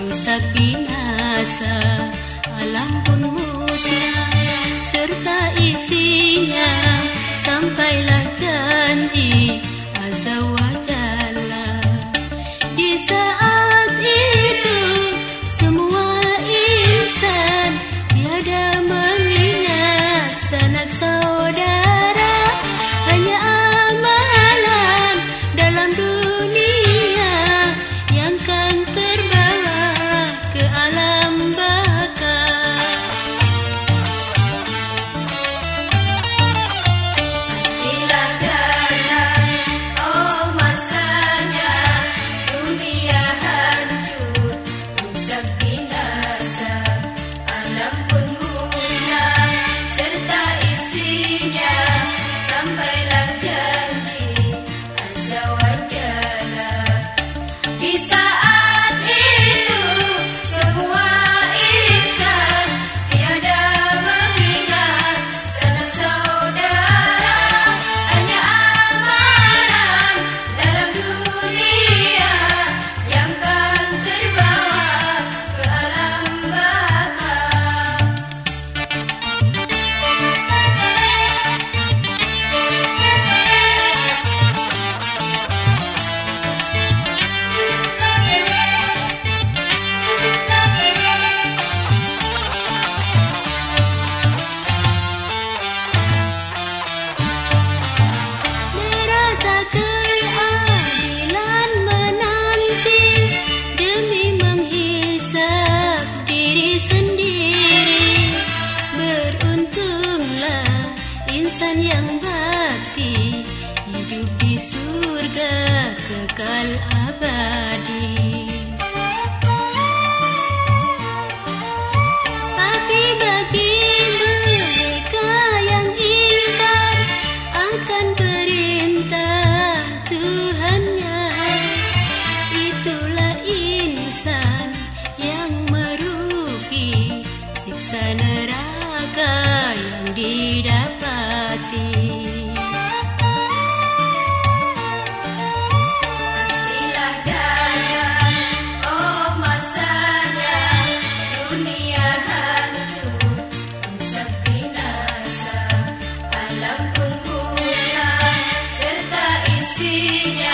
rusak binasa alam pun musnah serta isinya. Sampailah janji azza wa di saat itu semua insan tiada mengingat sanak saudara di insan yang bakti hidup di surga kekal abadi. Tapi bagi mereka yang ingkar akan perintah Tuhannya Itulah insan yang merugi Siksa neraka yang didapati Maria.